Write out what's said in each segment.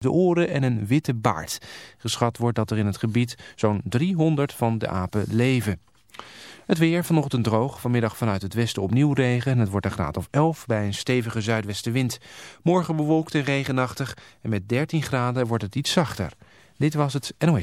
de oren en een witte baard. Geschat wordt dat er in het gebied zo'n 300 van de apen leven. Het weer vanochtend droog, vanmiddag vanuit het westen opnieuw regen. Het wordt een graad of 11 bij een stevige zuidwestenwind. Morgen bewolkt en regenachtig en met 13 graden wordt het iets zachter. Dit was het NOS.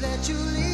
let you leave.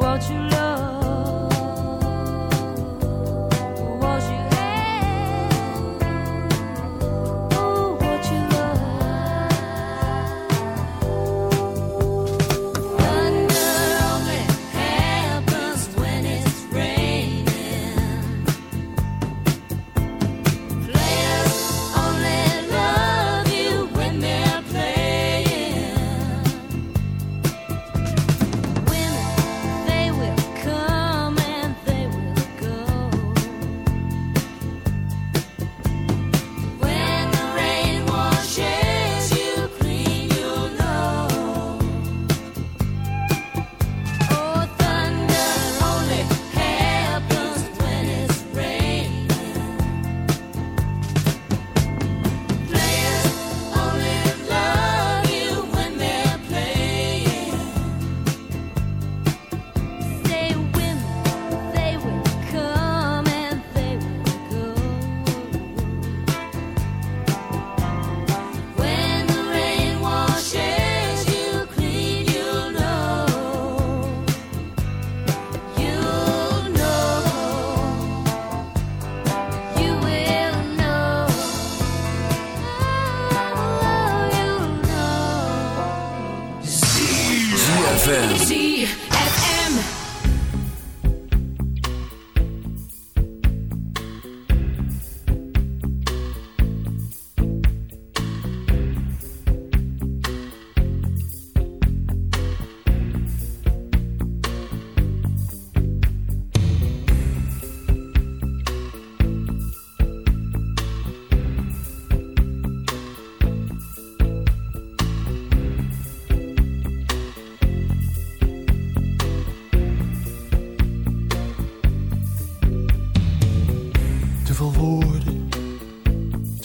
what you love.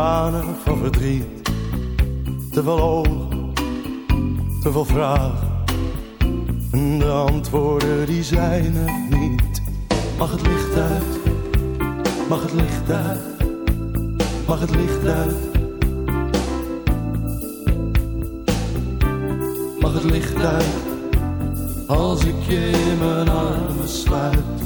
Van verdriet. Te veel ogen, te veel vragen, en de antwoorden die zijn er niet. Mag het licht uit, mag het licht uit, mag het licht uit. Mag het licht uit als ik je in mijn armen sluit.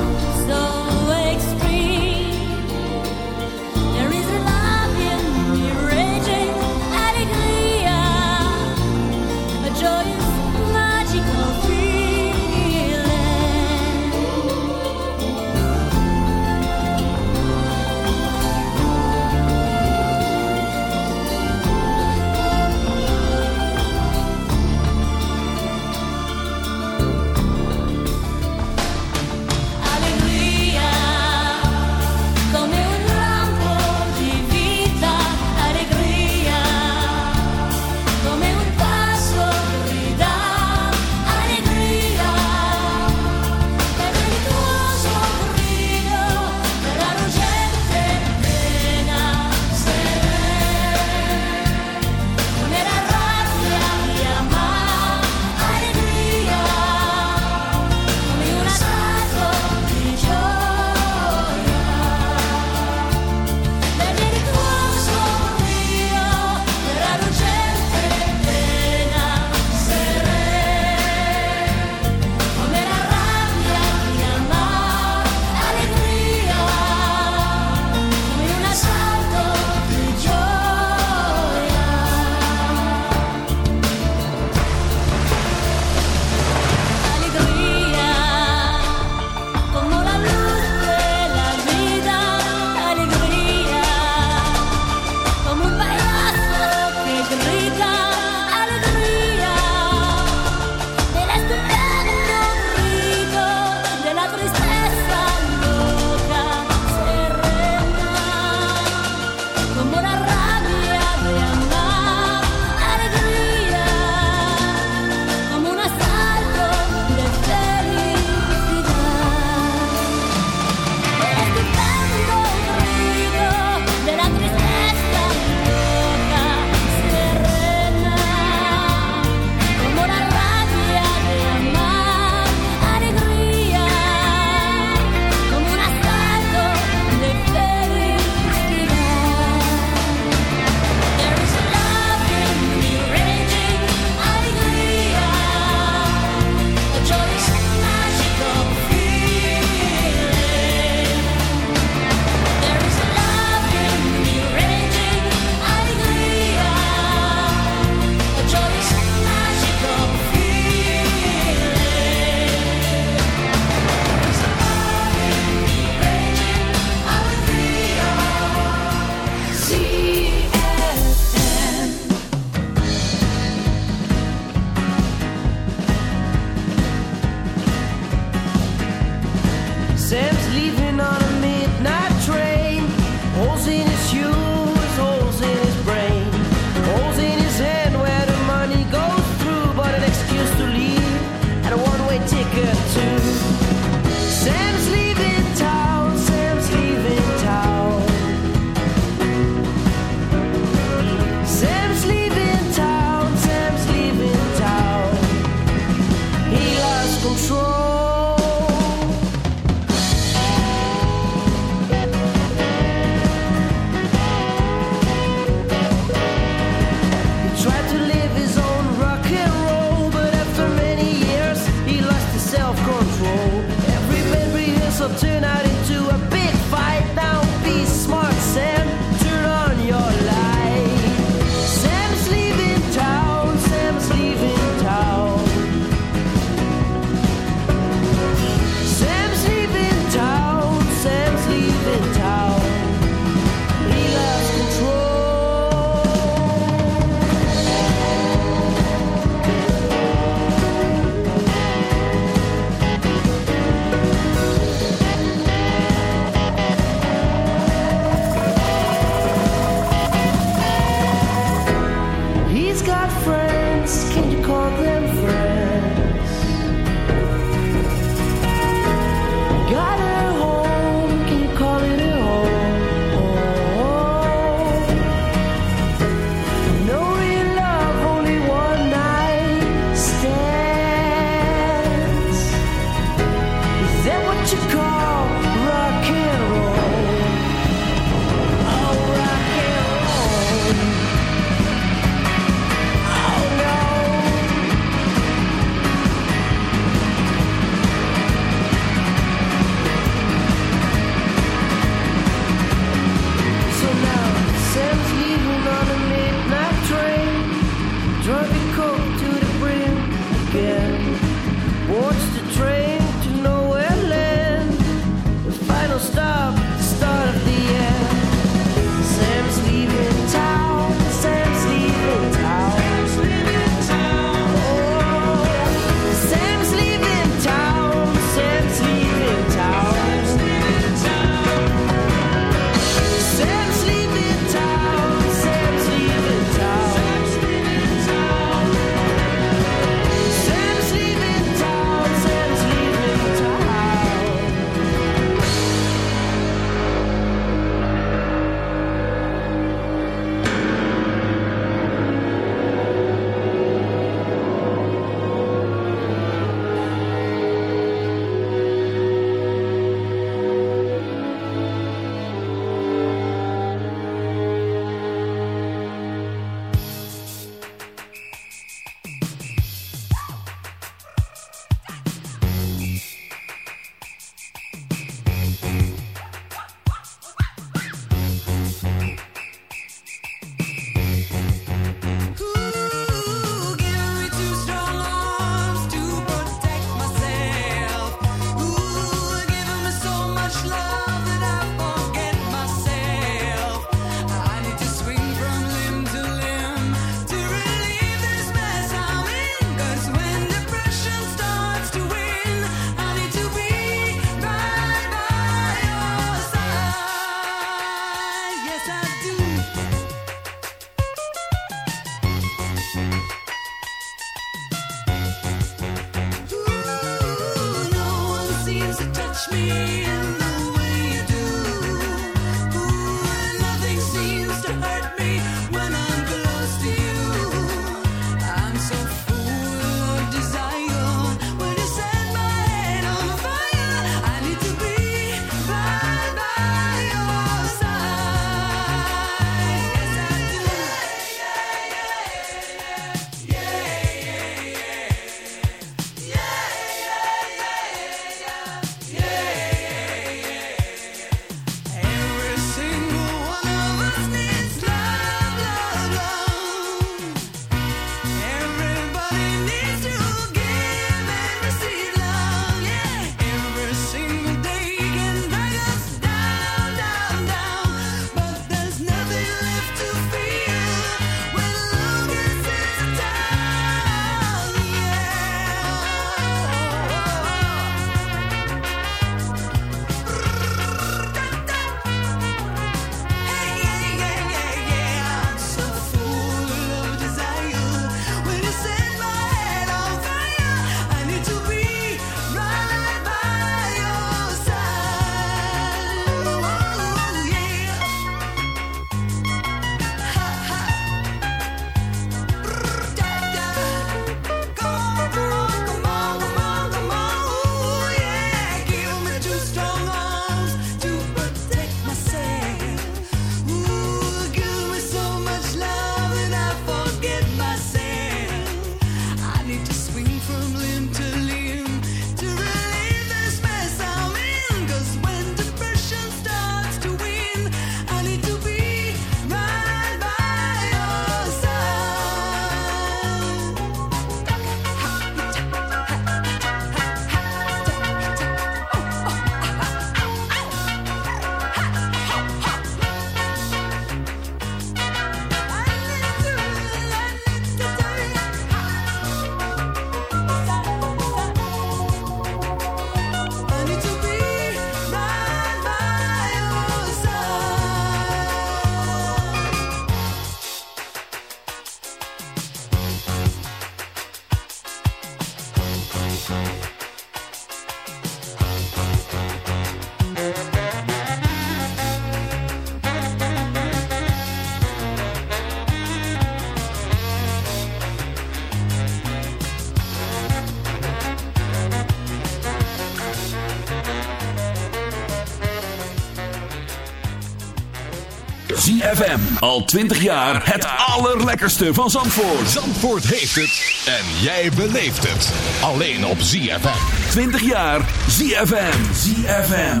ZFM. Al 20 jaar het allerlekkerste van Zandvoort. Zandvoort heeft het. En jij beleeft het. Alleen op ZFM. 20 jaar ZFM. ZFM.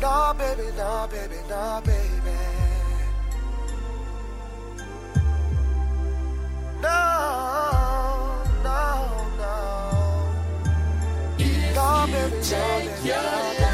Nah, baby, nah, baby, nah, baby. No, no, no. If you take your.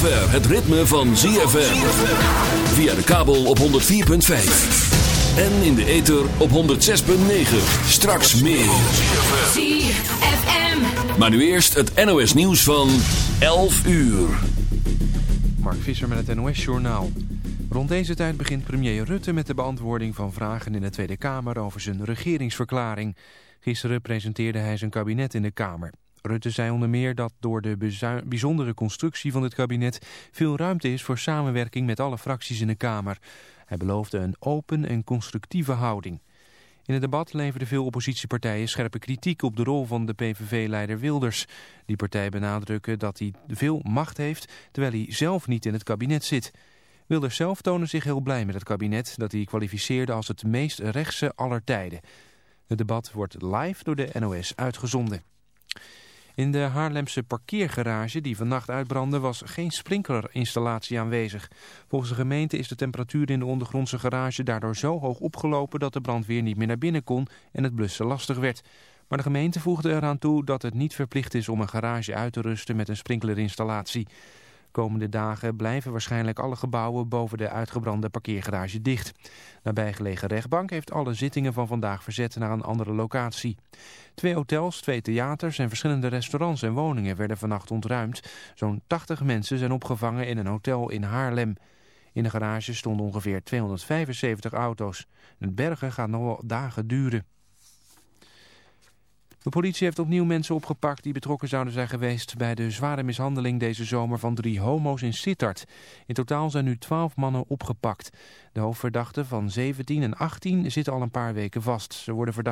Zover het ritme van ZFM. Via de kabel op 104.5. En in de ether op 106.9. Straks meer. ZFM. Maar nu eerst het NOS nieuws van 11 uur. Mark Visser met het NOS-journaal. Rond deze tijd begint premier Rutte met de beantwoording van vragen in de Tweede Kamer over zijn regeringsverklaring. Gisteren presenteerde hij zijn kabinet in de Kamer. Rutte zei onder meer dat door de bijzondere constructie van het kabinet veel ruimte is voor samenwerking met alle fracties in de Kamer. Hij beloofde een open en constructieve houding. In het debat leverden veel oppositiepartijen scherpe kritiek op de rol van de PVV-leider Wilders. Die partij benadrukken dat hij veel macht heeft terwijl hij zelf niet in het kabinet zit. Wilders zelf toonde zich heel blij met het kabinet dat hij kwalificeerde als het meest rechtse aller tijden. Het debat wordt live door de NOS uitgezonden. In de Haarlemse parkeergarage die vannacht uitbrandde was geen sprinklerinstallatie aanwezig. Volgens de gemeente is de temperatuur in de ondergrondse garage daardoor zo hoog opgelopen dat de brandweer niet meer naar binnen kon en het blussen lastig werd. Maar de gemeente voegde eraan toe dat het niet verplicht is om een garage uit te rusten met een sprinklerinstallatie. Komende dagen blijven waarschijnlijk alle gebouwen boven de uitgebrande parkeergarage dicht. Nabijgelegen rechtbank heeft alle zittingen van vandaag verzet naar een andere locatie. Twee hotels, twee theaters en verschillende restaurants en woningen werden vannacht ontruimd. Zo'n 80 mensen zijn opgevangen in een hotel in Haarlem. In de garage stonden ongeveer 275 auto's. Het bergen gaat nog wel dagen duren. De politie heeft opnieuw mensen opgepakt die betrokken zouden zijn geweest bij de zware mishandeling deze zomer van drie homo's in Sittard. In totaal zijn nu twaalf mannen opgepakt. De hoofdverdachten van 17 en 18 zitten al een paar weken vast. Ze worden verdacht